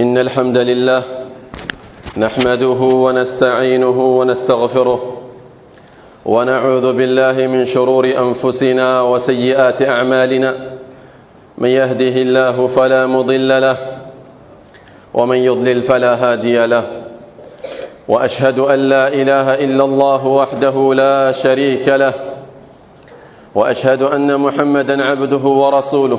إن الحمد لله نحمده ونستعينه ونستغفره ونعوذ بالله من شرور أنفسنا وسيئات أعمالنا من يهده الله فلا مضل له ومن يضلل فلا هادي له وأشهد أن لا إله إلا الله وحده لا شريك له وأشهد أن محمدا عبده ورسوله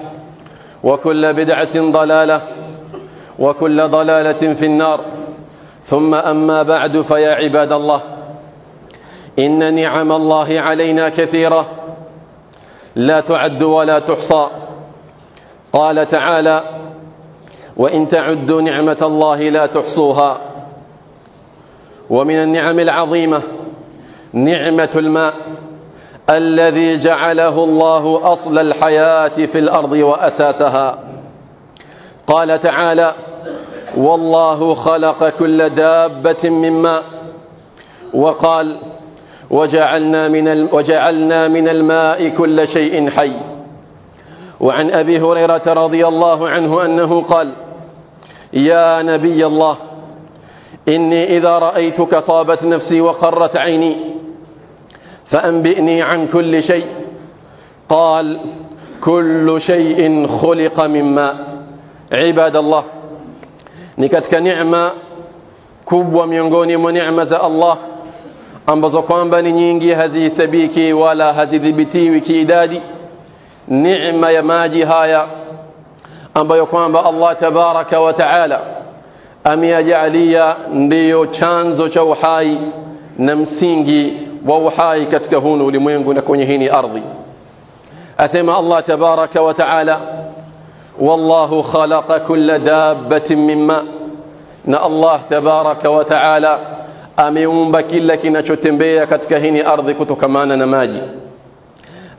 وكل بدعة ضلالة وكل ضلالة في النار. ثم أما بعد فيا عباد الله إن نعم الله علينا كثيرة. لا تعد ولا تحصى. قال تعالى وإن تعدوا نعمة الله لا تحصوها. ومن النعم العظيمة نعمة الماء. الذي جعله الله أصل الحياة في الأرض وأساسها. قال تعالى والله خلق كل دابة من ماء. وقال وجعلنا من, وجعلنا من الماء كل شيء حي. وعن أبي هريرة رضي الله عنه أنه قال يا نبي الله إني إذا رأيتك طابت نفسي وقرت عيني فأنبئني عن كل شيء. قال كل شيء خلق مما عباد الله نكتك نعمة كبوة ميونغوني منعمة الله. أنبزقوان بني نينجي هزي سبيكي ولا هزي ذبتي وكي نعمة يماجي هايا. أنبزقوان با الله تبارك وتعالى. أمي أجعليا نديو چانزو چوحاي نمسينجي wa uhai katika hunu ulimwengu na kwenye hii ardhi asema Allah tabaraka wa taala خلق كل دابة من ماء na Allah tabaraka wa taala ameumba kila kinachotembea katika hii ardhi kutokamana na maji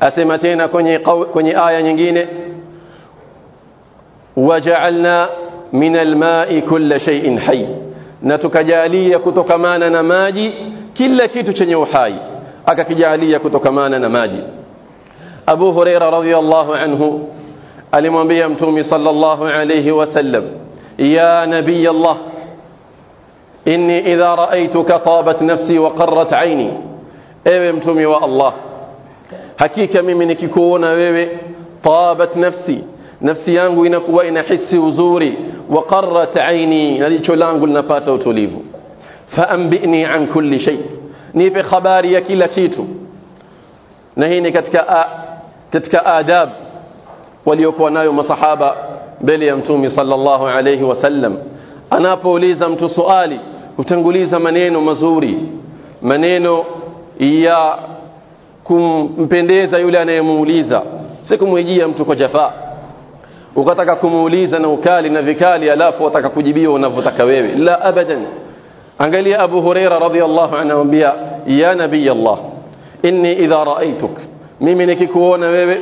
asema tena kwenye kwenye aya nyingine waja'alna min alma'i kulla shay'in hayy na tukajalia kutokamana na maji kila kitu chenye uhai akakijalia kutokamana na maji Abu Huraira radhiyallahu anhu alimwambia mtume sallallahu alayhi wasallam ya nabiy Allah inni idha ra'aytuka tabat nafsi wa qarrat aini ewe mtume wa Allah hakika mimi nikikuona wewe tabat nafsi nafsi yangu inakuwa inahisi uzuri wa qarrat aini na jicho langu linapata utulivu faambini an kulli shay. Nipe khabari ya kila kitu. Na hii ni katika katika adab waliokuwa nayo masahaba mbele ya mtume sallallahu alayhi wasallam anapouliza mtu swali hutanguliza maneno mazuri. Maneno ya kumpendeza yule anayemuuliza. Si kumwijia mtu kwa jafaa. Ukataka kumuuliza na ukali na vikali alafu wataka kujibiwa unavyotaka wewe. La abadan قال يا أبو هريرة رضي الله عنه وبيا يا نبي الله إني إذا رأيتك ميمينك كوونا بيبي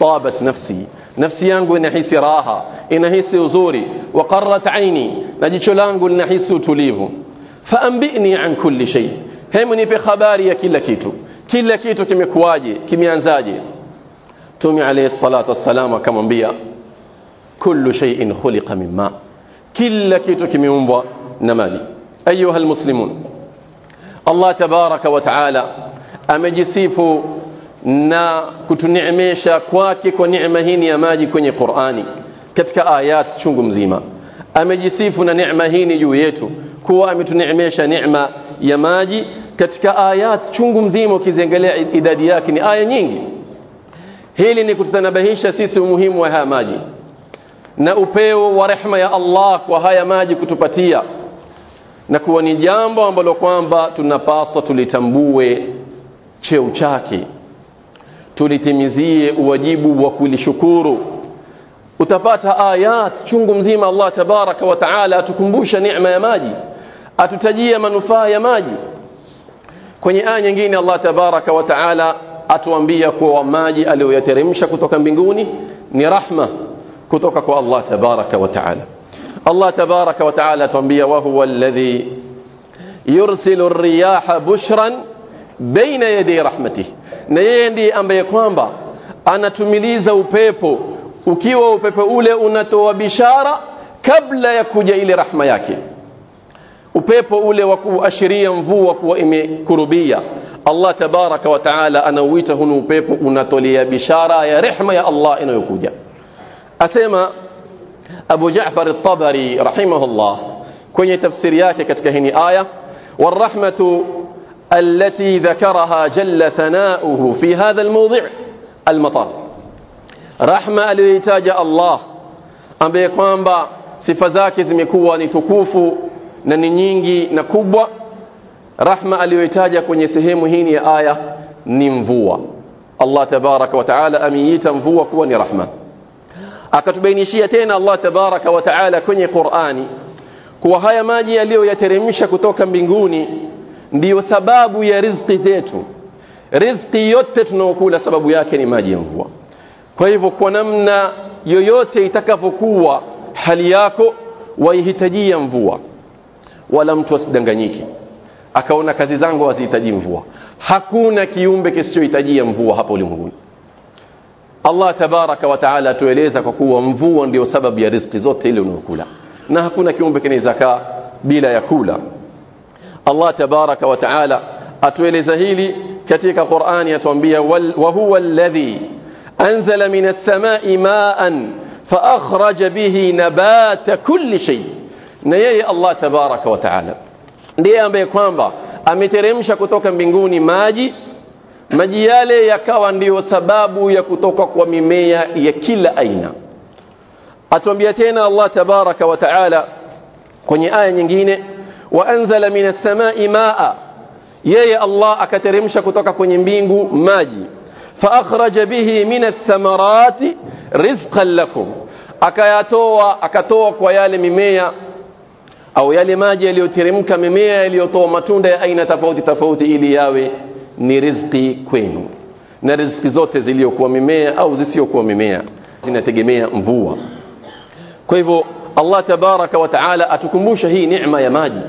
طابت نفسي. نفسي أنقو نحيس راها إنحيس وزوري وقرت عيني. نجي شلانقو نحيس تليف فأنبئني عن كل شيء. همني في خباري كل كيتو. كل كيتو كم كواجي كم ينزاجي. تومي عليه الصلاة والسلام كم انبيا كل شيء خلق من ماء. كل كيتو كم ينبوا نمالي أيها المسلمون الله تبارك وتعالى أما أمجسيف نا كتنعميشا كواكك ونعمهين يا ماجي كوني قرآني كتك آيات شنكم زيما. أمجسيف نعمهين يويتو كوا متنعميشا نعمة يا ماجي كتك آيات شنكم زيما كيزنغلي إدادياكني آية نيني هيلي نكتنبهيشا سيسي مهم وها ماجي. na upeo ورحمة يا الله Allah kwa haya maji na kuwa ni jambo ambalo kwamba tunapaswa tulitambue cheo chake. Tulitimizie uwajibu wa kulishukuru. Utapata ayat chungu mzima Allah tabaraka wa taala atukumbusha neema ya maji atutajia manufaa ya maji. Kwenye aya nyingine Allah tabaraka wa taala atuambia kuwa maji aliyoyateremsha kutoka mbinguni ni rahma kutoka kwa Allah tabaraka wa taala الله تبارك وتعالى تنبيه وهو الذي يرسل الرياح بشرا بين يدي رحمته. نيندي أم بيقوانبا أنا تمليز وبيبو وكيو وبيبو أولي أنتو بشارة قبل يكوج إلى رحمة يكي وبيبو أولي وكو أشريا مفو وكو إمي كربية الله تبارك وتعالى أنا ويتهن وبيبو أنتو لي بشارة يا رحمة يا الله إنو يكوج. أسيما أبو جعفر الطبري رحمه الله. كن يتفسر ياك كتكهني آية. والرحمة التي ذكرها جل ثناؤه في هذا الموضع المطر. رحمة لإتاج الله. أم بيقوان با سفزاك زمكوا نتكوفوا نننينجي نكوبوا. رحمة لإتاج كن يسهمهيني آية ننفوا الله تبارك وتعالى أميتا نفوا كوني رحمة. Akatubainishia tena Allah tabaraka wa taala kwenye Qur'ani kuwa haya maji yaliyoyateremsha kutoka mbinguni ndiyo sababu ya riziki zetu. Riziki yote tunaokula sababu yake ni maji ya mvua. Kwa hivyo kwa namna yoyote itakavyokuwa hali yako waihitajia mvua. Wala mtu asidanganyike. Akaona kazi zangu hazihitaji mvua. Hakuna kiumbe kisichohitajia mvua hapo ulimwenguni Allah tabaraka wa taala atueleza kwa kuwa mvua ndio sababu ya riziki zote ile unayokula na hakuna kiumbe kinaweza bila ya kula Allah tabaraka wa taala atueleza hili katika Qur'ani atuambia wa huwa alladhi anzala minas samai ma'an fa akhraja bihi nabata kulli shay na yeye Allah tabaraka wa taala ndiye ambaye kwamba ameteremsha kutoka mbinguni maji maji yale yakawa ndiyo sababu ya kutoka kwa mimea ya kila aina. Atuambia tena Allah tabaraka wa taala kwenye aya nyingine wa anzala minas samai maa yeye Allah akateremsha kutoka kwenye mbingu maji. Fa akhraja bihi minas thamarati rizqan lakum akayatoa akatoa kwa yale mimea au yale maji yaliyoteremka mimea yaliyotoa matunda ya aina tofauti tofauti ili yawe ni riziki kwenu. Na riziki zote ziliokuwa mimea au zisiokuwa mimea zinategemea mvua. Kwa hivyo Allah tabaraka wa taala atukumbusha hii neema ya maji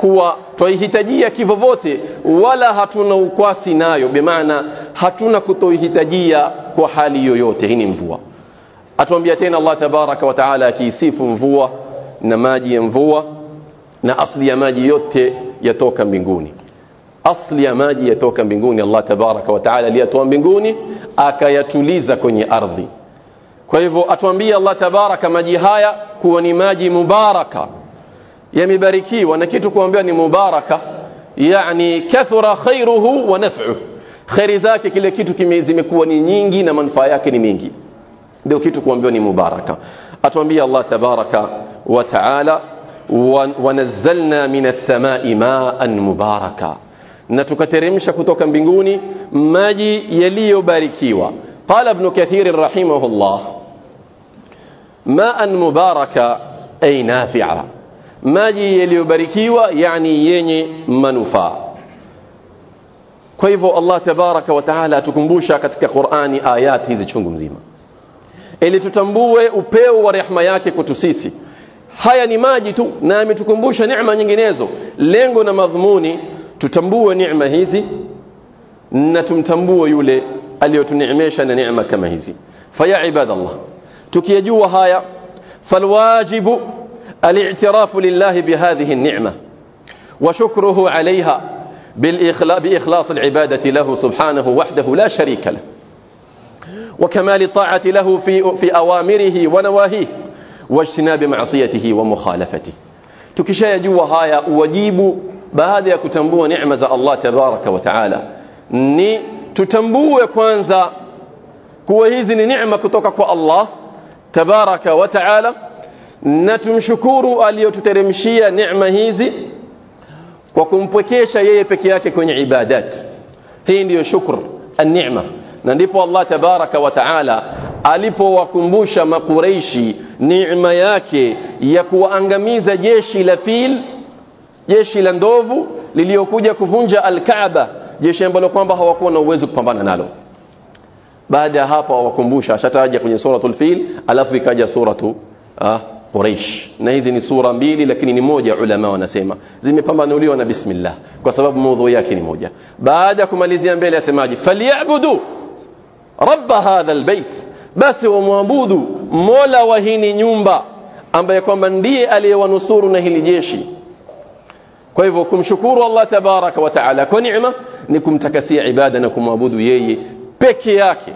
kuwa twaihitajia kivovote wala hatuna ukwasi nayo. Bimaana hatuna kutoihitajia kwa hali yoyote. Hii ni mvua. Atuambia tena Allah tabaraka wa taala akiisifu mvua na maji ya mvua na asli ya maji yote yatoka mbinguni asli ya maji yatoka mbinguni Allah tabaraka wa taala aliyatoa mbinguni akayatuliza kwenye ardhi kwa hivyo atuambia Allah tabaraka maji haya kuwa ni maji mubaraka yamebarikiwa na kitu kuambiwa ni mubaraka yani kathura khairuhu wa naf'uhu khairi zake kile kitu zimekuwa ni nyingi na manufaa yake ni mingi ndio kitu kuambiwa ni mubaraka atuambia Allah tabaraka wa taala wanazzalna minas samai ma'an mubaraka na tukateremsha kutoka mbinguni maji yaliyobarikiwa ابن كثير رحمه الله ماء مباركا أي نافعا maji yaliyobarikiwa yani yenye manufaa kwa hivyo Allah tabaraka wa taala atukumbusha katika Qur'ani ayat hizi chungu mzima ili tutambue upeo wa rehema yake kwetu sisi haya ni maji tu na ametukumbusha neema nyinginezo lengo na madhumuni tutambue neema hizi na tumtambue yule aliyotuneemesha na neema kama hizi faya ibadallah tukiyajua haya falwajibu الاعتراف لله بهذه النعمة وشكره عليها بإخلاص العبادة له سبحانه وحده لا شريك له وكمال الطاعة له في, في أوامره ونواهيه wajtinabi ma'siyatihi wa mukhalafatihi tukishayajua haya uwajibu baada ya kutambua neema za Allah tabaraka wa taala ni tutambue kwanza kuwa hizi ni neema kutoka kwa Allah tabaraka wa taala na tumshukuru aliyotuteremshia neema hizi kwa kumpwekesha yeye peke yake kwenye ibadat hii ndiyo shukr an-ni'ma na ndipo Allah tabaraka wa taala alipowakumbusha makureishi neema yake ya kuwaangamiza jeshi la fil jeshi la ndovu liliokuja kuvunja al-Kaaba jeshi ambalo kwamba hawakuwa na uwezo kupambana nalo baada ya hapo awakumbusha ashataja kwenye suratul fil alafu ikaja suratu ah, Quraish na hizi ni sura mbili lakini ni moja ulama wanasema zimepambanuliwa na bismillah kwa sababu maudhui yake ni moja baada ya kumalizia mbele asemaje falyabudu rabb hadha albayt basi wamwabudu mola wa hii nyumba ambaye kwamba ndiye aliyewanusuru na hili jeshi kwa hivyo kumshukuru Allah tabaraka wa taala kwa neema ni kumtakasia ibada na kumwabudu yeye peke yake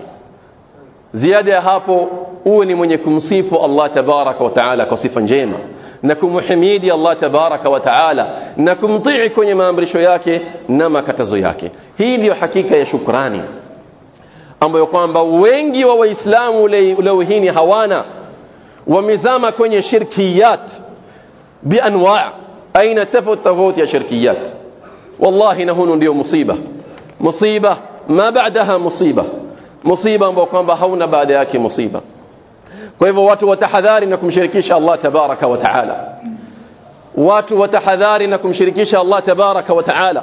ziada ya hapo uwe ni mwenye kumsifu Allah tabaraka wa taala kwa sifa njema na kumhimidi Allah tabaraka wa taala na kumtii kwenye maamrisho yake na makatazo yake hii ndiyo hakika ya shukrani ambayo kwamba wengi wa waislamu leo hii hawana wamezama kwenye shirkiyat bianwa tofauti tofauti ya shirkiyat wallahi na hunu ndio musiba musiba ma baadaha musiba musiba ambao kwamba hauna baada yake musiba kwa hivyo watu watahadhari na kumshirikisha Allah tabaraka wa taala watu watahadhari na kumshirikisha Allah tabaraka wa taala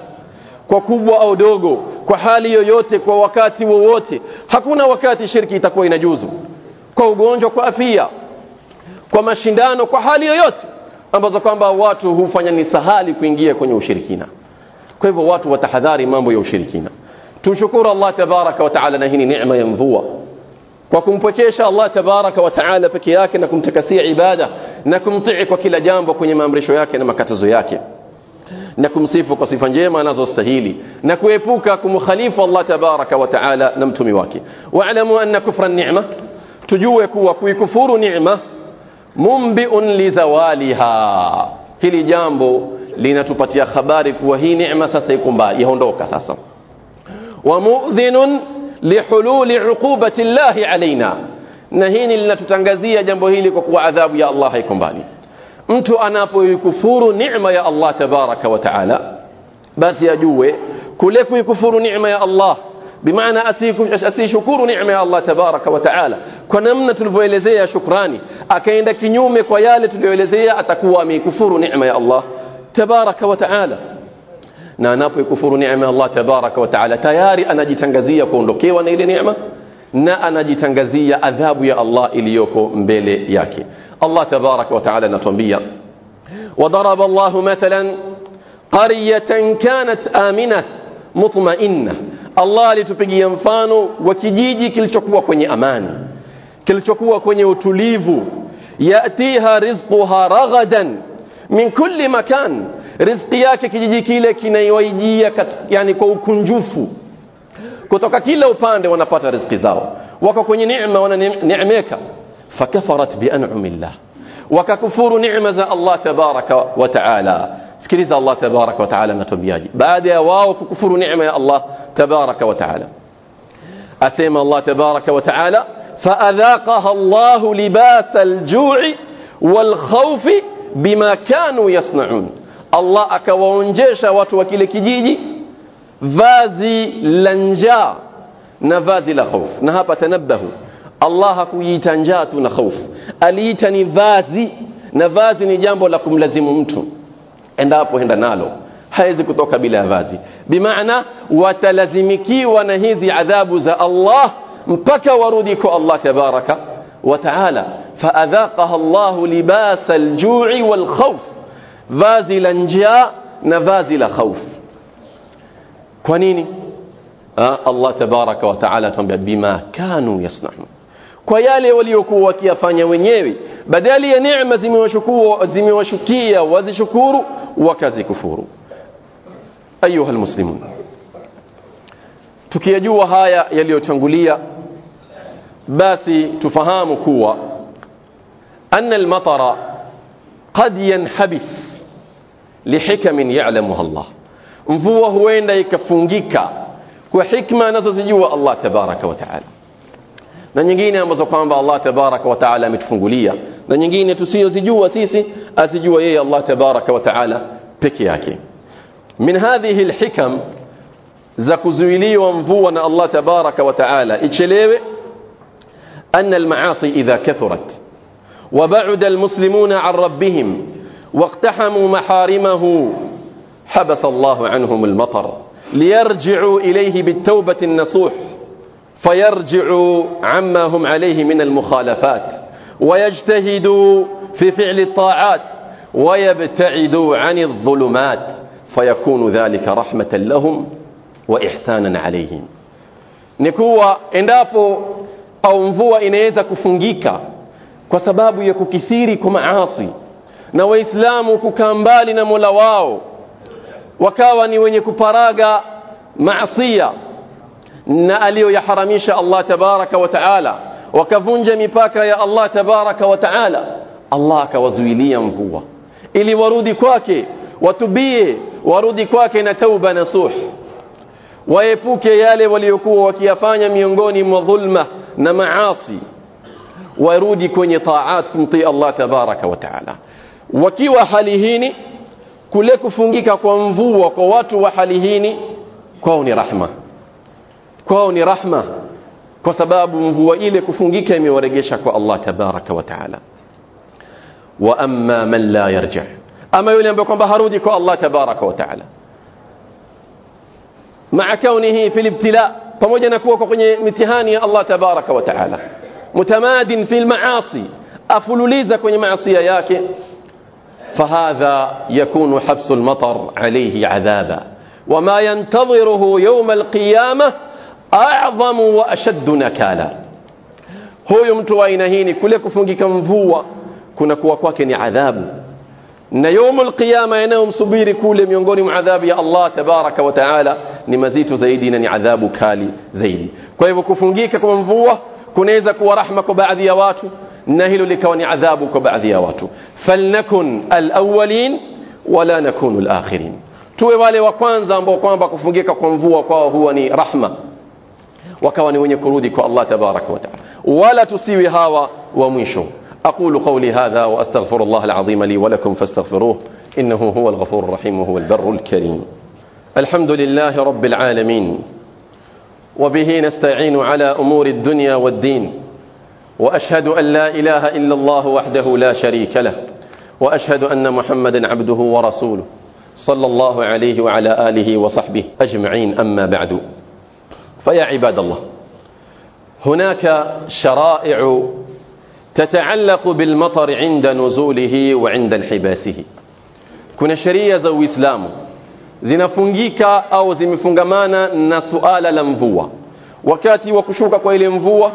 kwa kubwa au dogo kwa hali yoyote kwa wakati wowote hakuna wakati shirki itakuwa inajuzu kwa ugonjwa kwa afia kwa mashindano kwa hali yoyote ambazo kwamba watu hufanya ni sahali kuingia kwenye ushirikina kwa hivyo watu watahadhari mambo ya ushirikina tumshukuru Allah tabaraka wa taala na hii ni neema ya mvua kwa kumpwekesha Allah tabaraka wa taala peke yake na kumtakasia ibada na kumtii kwa kila jambo kwenye maamrisho yake na makatazo yake na kumsifu kwa sifa njema anazostahili na kuepuka kumkhalifu Allah tabaraka wa taala na mtumi wake wa'lamu anna kufra ni'ma tujue kuwa kuikufuru neema mumbiun lizawaliha hili jambo linatupatia habari kuwa hii neema sasa iko mbali yaondoka sasa ومؤذن لحلول عقوبة الله علينا na hili linatutangazia jambo hili kwa kuwa adhabu ya Allah haiko mbali mtu anapoikufuru neema ya Allah tabaraka wa taala basi ajue kule kuikufuru neema ya Allah bimaana asishukuru neema ya Allah tabaraka wa taala kwa namna tulivyoelezea shukrani akaenda kinyume kwa yale tuliyoelezea atakuwa ameikufuru neema ya Allah tabaraka wa taala na anapoikufuru neema ya Allah tabaraka wa taala tayari anajitangazia kuondokewa na ile neema na anajitangazia adhabu ya Allah iliyoko mbele yake Allah tabaraka wa taala anatuambia وضرب الله مثلا قرية كانت آمنة مطمئنة Allah alitupigia mfano wa kijiji kilichokuwa kwenye amani kilichokuwa kwenye utulivu yatiha rizquha raghadan min kulli makan riziki yake kijiji kile kinaiwaijia yani kwa ukunjufu kutoka kila upande wanapata riziki zao wako kwenye neema wananeemeka fakafarat bian'amillah wakakufuru neema za Allah tabaraka wa taala sikiliza Allah tabaraka wa taala anatuambiaje baada ya wao kukufuru neema ya Allah tabaraka wa taala asema Allah tabaraka wa taala فأذاقها الله لباس الجوع والخوف بما كانوا يصنعون. الله أكوانجيشا واتوكيل كجيجي فازي لنجا نفازي لخوف نهابة تنبه الله كويتانجاتنا خوف أليتني فازي نفازي نجامب لكم لزم أمتو عندها نالو haizi kutoka bila vazi. Bimaana watalazimikiwa na hizi adhabu za بك ورودك الله تبارك وتعالى. فأذاقها الله لباس الجوع والخوف. فازلا جاء نفازل خوف. كونيني آه، الله تبارك وتعالى بما كانوا يصنعون. كويالي وليوكو وكيا وكيفاني ونيوي. بدالي نعمة زمي وشكو زمي وشكية وزي شكور وكزي كفور أيها المسلمون تكيجوا هايا يليو تنقليا basi tufahamu kuwa أن المطر قد ينحبس لحكم يعلمها الله mvua huenda ikafungika kwa hikma anazozijua Allah tabaraka wa taala na nyingine ambazo kwamba Allah tabaraka wa taala ametufungulia na nyingine tusiyozijua sisi azijua yeye Allah tabaraka wa taala peke yake min hadhihi alhikam za kuzuiliwa mvua na Allah tabaraka wa taala ichelewe أن المعاصي إذا كثرت وبعد المسلمون عن ربهم واقتحموا محارمه حبس الله عنهم المطر. ليرجعوا إليه بالتوبة النصوح فيرجعوا عما هم عليه من المخالفات ويجتهدوا في فعل الطاعات ويبتعدوا عن الظلمات فيكون ذلك رحمة لهم وإحسانا عليهم. نكوى endapo au mvua inaweza kufungika kwa sababu ya kukithiri kwa maasi na waislamu kukaa mbali na mola wao wakawa ni wenye kuparaga maasia na aliyoyaharamisha Allah tabaraka wa taala wakavunja mipaka ya Allah tabaraka wa taala Allah akawazuilia mvua ili warudi kwake watubie warudi kwake na tauba nasuh waepuke yale waliokuwa wakiyafanya miongoni mwa dhulma na maasi warudi kwenye taat kumtii Allah tabaraka wa taala wakiwa hali hini kule kufungika kwa mvua kwa watu wa hali hini kwao ni rahma kwao ni rahma kwa sababu mvua ile kufungika imewaregesha kwa Allah tabaraka wa taala wa amma man la yarji ama yule ambaye kwamba harudi kwa Allah tabaraka wa taala maa kaunihi fil ibtila pamoja na kuwa kwenye mitihani ya Allah tabaraka wa taala mutamadin fil maasi afululiza kwenye maasiya yake فهذا يكون حبس المطر عليه عذابا وما ينتظره يوم القيامة أعظم وأشد نكالا huyu mtu wa aina hii ni kule kufungika mvua kuna kuwa kwake ni adhabu na yaumu lqiyama yanayomsubiri kule miongoni mwa adhabu ya allah tabaraka wa taala ni mazito zaidi na ni adhabu kali zaidi kwa hivyo kufungika kwa mvua kunaweza kuwa rahma kwa baadhi ya watu na hilo likawa ni adhabu kwa baadhi ya watu falnakun alawalin wala nakunu alakhirin tuwe wale wa kwanza ambao kwamba kufungika kwa mvua kwao huwa ni rahma wakawa ni wenye kurudi kwa Allah tabaraka wa taala wala tusiwi hawa wa mwisho أقول قولي هذا وأستغفر الله العظيم لي ولكم فاستغفروه إنه هو الغفور الرحيم وهو البر الكريم الحمد لله رب العالمين. وبه نستعين على أمور الدنيا والدين. وأشهد أن لا إله إلا الله وحده لا شريك له. وأشهد أن محمدا عبده ورسوله. صلى الله عليه وعلى آله وصحبه أجمعين. أما بعد. فيا عباد الله هناك شرائع تتعلق بالمطر عند نزوله وعند انحباسه. sheria za uislamu zinafungika au zimefungamana na suala la mvua. Wakati wa kushuka kwa ile mvua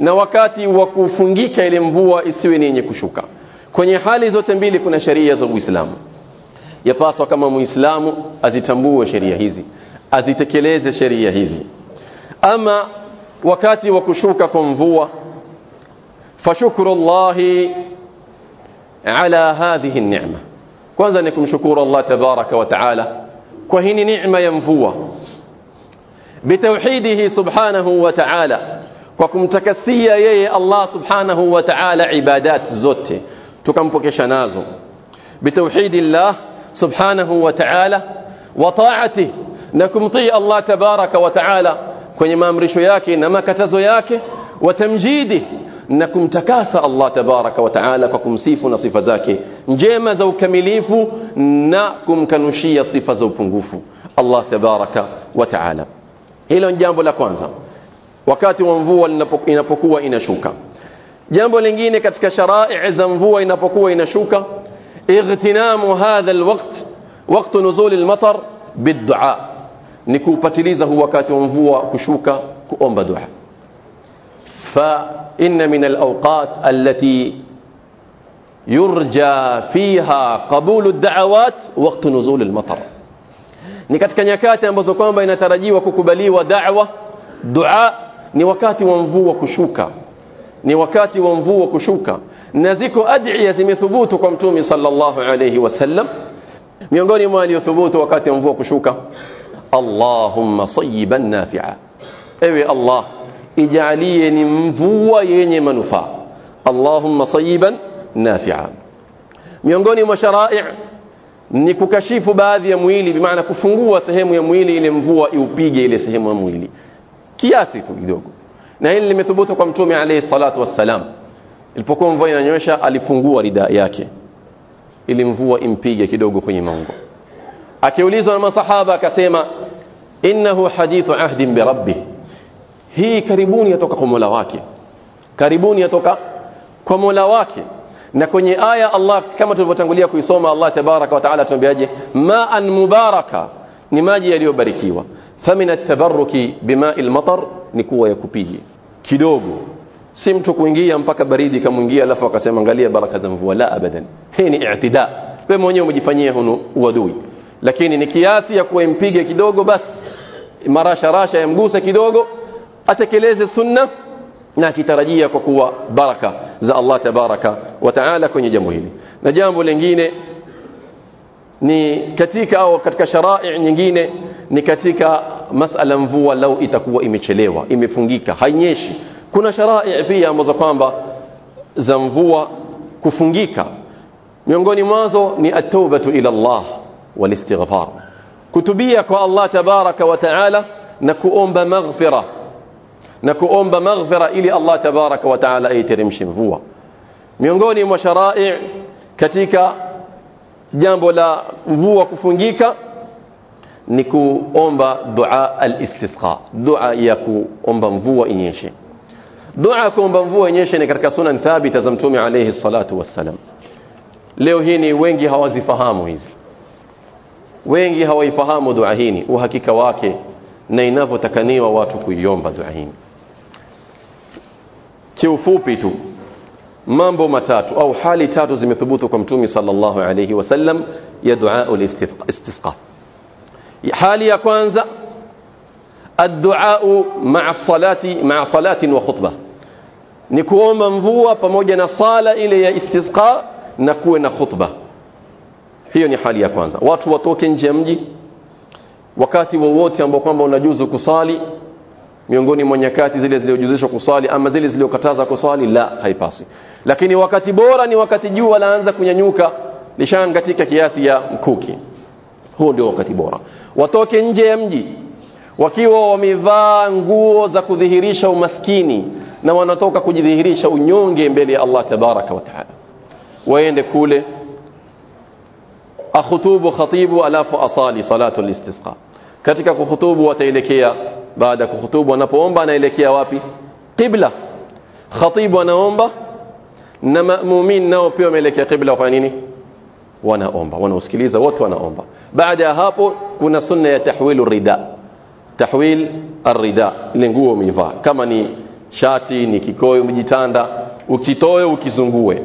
na wakati wa kufungika ile mvua isiwe ni yenye kushuka. Kwenye hali zote mbili kuna sheria za uislamu. Yapaswa kama muislamu azitambue sheria hizi azitekeleze sheria hizi. Ama wakati wa kushuka kwa mvua fashukru llahi ala hadhihi ni'ma kwanza ni kumshukuru Allah tabaraka wa taala kwa hii neema ya mvua bitauhidihi subhanahu wa ta'ala kwa kumtakasia yeye Allah subhanahu wa ta'ala ibadat zote tukampokesha nazo bitauhidillah subhanahu wa ta'ala wa ta'atihi na kumtii Allah tabaraka wa ta'ala kwenye maamrisho yake na makatazo yake wa tamjidi na kumtakasa Allah tabaraka wa ta'ala kwa kumsifu na sifa zake njema za ukamilifu na kumkanushia sifa za upungufu Allah tabaraka wa ta'ala hilo ni jambo la kwanza wakati wa mvua inapokuwa inashuka jambo lingine katika sharai za mvua inapokuwa inashuka ightinamu hadha alwaqt waqt nuzul almatar bid'a ni kuupatiliza huu wakati wa mvua kushuka kuomba dua fa inna min alawqat allati yurja fiha qabulu ad-da'awat waqt nuzul almatar ni katika nyakati ambazo kwamba inatarajiwa kukubaliwa da'wa dua ni wakati wa mvua kushuka ni wakati wa mvua kushuka na ziko adhiya zimethubutu kwa mtume sallallahu alayhi wasallam miongoni mwa aliyothubutu wakati wa mvua kushuka Allahumma sayyiban nafi'a ewe Allah ijalie ni mvua yenye manufaa Allahumma sayyiban nafi'a. Miongoni mwa sharai' ni kukashifu baadhi ya mwili bimaana kufungua sehemu ya mwili ile mvua iupige ile sehemu ya mwili. Kiasi tu kidogo. Na hili limethubutu kwa mtume alayhi salatu wassalam. Ilipokuwa mvua inanyesha alifungua rida yake ili mvua impige kidogo kwenye maungo. Akiulizwa na masahaba akasema innahu hadithu ahdin bi rabbih hii karibuni yatoka kwa Mola wake. Karibuni yatoka kwa Mola wake na kwenye aya Allah kama tulivyotangulia kuisoma Allah tabaraka wa taala tuambiaje ma'an mubaraka ni maji yaliyobarikiwa famina tabarruki bima'il matar ni kuwa ya kupigi kidogo si mtu kuingia mpaka baridi kamuingia alafu akasema angalia baraka za mvua la abadan hii ni i'tida wewe mwenyewe umejifanyia hunu uadui lakini ni kiasi ya kuwa impige kidogo basi marasha rasha yamguse kidogo atekeleze sunna na akitarajia kwa kuwa baraka za Allah tabaraka wa taala kwenye jambo hili na jambo lingine ni katika au katika sharai nyingine ni katika masala mvua lau itakuwa imechelewa imefungika hainyeshi kuna sharai pia ambazo kwamba za mvua kufungika miongoni mwazo ni at-taubatu ila Allah wal-istighfar kutubia kwa Allah tabaraka wa taala na kuomba maghfira na kuomba maghfira ili Allah tabaraka wa taala aiteremshe mvua. Miongoni mwa sharai katika jambo la mvua kufungika ni kuomba dua al-istisqa dua ya kuomba mvua inyeshe. Dua kuomba mvua inyeshe ni katika sunan thabita za mtume alayhi salatu wassalam. Leo hii ni wengi hawazifahamu hizi. Wengi hawaifahamu dua hii uhakika wake na inavyotakaniwa watu kuiomba dua hii kiufupi tu mambo matatu au hali tatu zimethubutu kwa mtume sallallahu alayhi wasallam ya dua al-istisqa hali ya kwanza الدعاء مع الصلاة مع صلاة وخطبة ni kuomba mvua pamoja na sala ile ya istisqa na kuwe na khutba hiyo ni hali ya kwanza watu watoke nje ya mji wakati wowote ambao kwamba unajuzu kusali miongoni mwa nyakati zile zilizojuzishwa kusali ama zile zilizokataza kusali la haipasi lakini wakati bora ni wakati jua laanza kunyanyuka lishanga katika kiasi ya mkuki. Huo ndio wakati bora. Watoke nje ya mji wakiwa wamevaa nguo za kudhihirisha umaskini na wanatoka kujidhihirisha unyonge mbele ya Allah tabaraka wa taala. Waende kule akhutubu khatibu alafu asali salatu listisqa katika kuhutubu wataelekea baada ya kuhutubu anapoomba anaelekea wapi? Qibla. Khatibu anaomba na maamumin nao pia wameelekea qibla wafanya nini? Wanaomba wanausikiliza wote wanaomba. Baada ya hapo kuna sunna ya tahwilu rida. Tahwil arida ile nguo umevaa. Kama ni shati ni kikoyo umejitanda ukitoe ukizungue.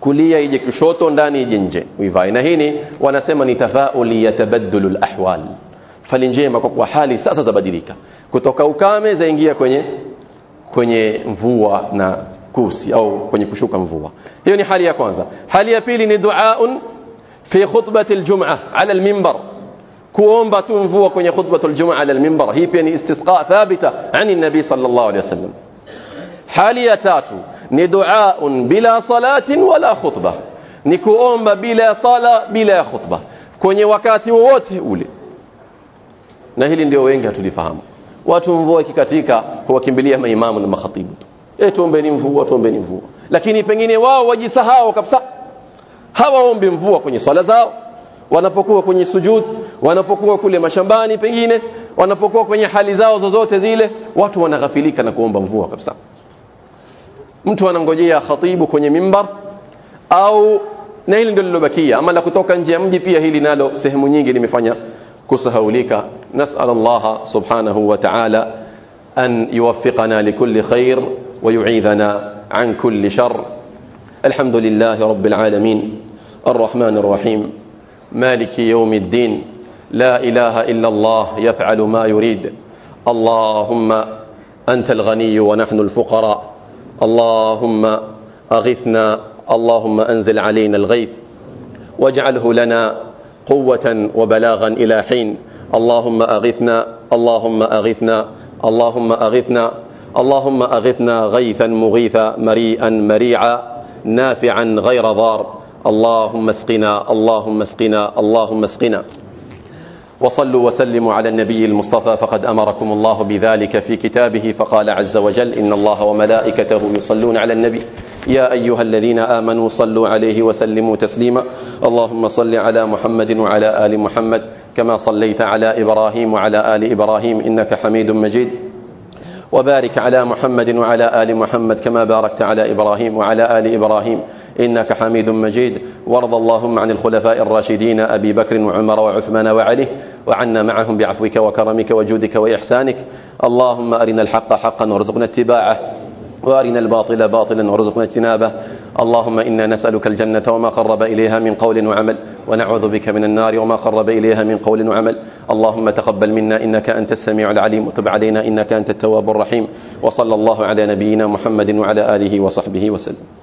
Kulia ije kushoto ndani ije nje. Uivae. Na hii wanasema ni tafauli yatabaddalu alahwal fali njema kwa kuwa hali sasa zabadilika kutoka ukame zaingia kwenye kwenye mvua na kusi au kwenye kushuka mvua hiyo ni hali ya kwanza hali ya pili ni duaun fi khutbati aljum'a ala alminbar kuomba tu mvua kwenye khutbatul jumaa ala alminbar hii pia ni istisqa thabita ani nabii sallallahu alayhi wasallam hali ya tatu ni duaun bila salatin wala khutba ni kuomba bila sala bila khutba kwenye wakati wowote ule na hili ndio wengi hatulifahamu. Watu mvua ikikatika huwakimbilia maimamu na makhatibu tu. Eh tuombeni mvua tuombeni mvua. Lakini pengine wao wajisahau kabisa. Hawaombi mvua kwenye swala zao. Wanapokuwa kwenye sujud wanapokuwa kule mashambani pengine wanapokuwa kwenye hali zao zozote zile watu wanaghafilika na kuomba mvua kabisa. Mtu anangojea khatibu kwenye mimbar au na hili ndio lilobakia. Ama la kutoka nje ya mji pia hili nalo sehemu nyingi limefanya kusahaulika Allah subhanahu wa ta'ala an yuwaffiqana likulli khair wa yu'idhana an kulli shar alhamdulillahi rabbil alamin الرحمن الرحيم. مالك يوم الدين. لا إله إلا الله يفعل ما يريد. اللهم أنت الغني ونحن الفقراء. اللهم أغثنا. اللهم أنزل علينا الغيث. واجعله لنا قوة وبلاغا إلى حين. اللهم أغثنا اللهم أغثنا اللهم أغثنا اللهم أغثنا غيثا مغيثا مريئا مريعا نافعا غير ضار. اللهم اسقنا اللهم اسقنا اللهم اسقنا. وصلوا وسلموا على النبي المصطفى فقد أمركم الله بذلك في كتابه فقال عز وجل إن الله وملائكته يصلون على النبي. يا أيها الذين آمنوا صلوا عليه وسلموا تسليما. اللهم صل على محمد وعلى آل محمد. كما صليت على إبراهيم وعلى آل إبراهيم إنك حميد مجيد. وبارك على محمد وعلى آل محمد كما باركت على إبراهيم وعلى آل إبراهيم إنك حميد مجيد. وارض اللهم عن الخلفاء الراشدين أبي بكر وعمر وعثمان وعلي وعنا معهم بعفوك وكرمك وجودك وإحسانك. اللهم أرنا الحق حقا وارزقنا اتباعه وأرنا الباطل باطلا وارزقنا اجتنابه. اللهم إنا نسألك الجنة وما قرب إليها من قول وعمل ونعوذ بك من النار وما قرب إليها من قول وعمل. اللهم تقبل منا إنك أنت السميع العليم وتب علينا إنك أنت التواب الرحيم. وصلى الله على نبينا محمد وعلى آله وصحبه وسلم.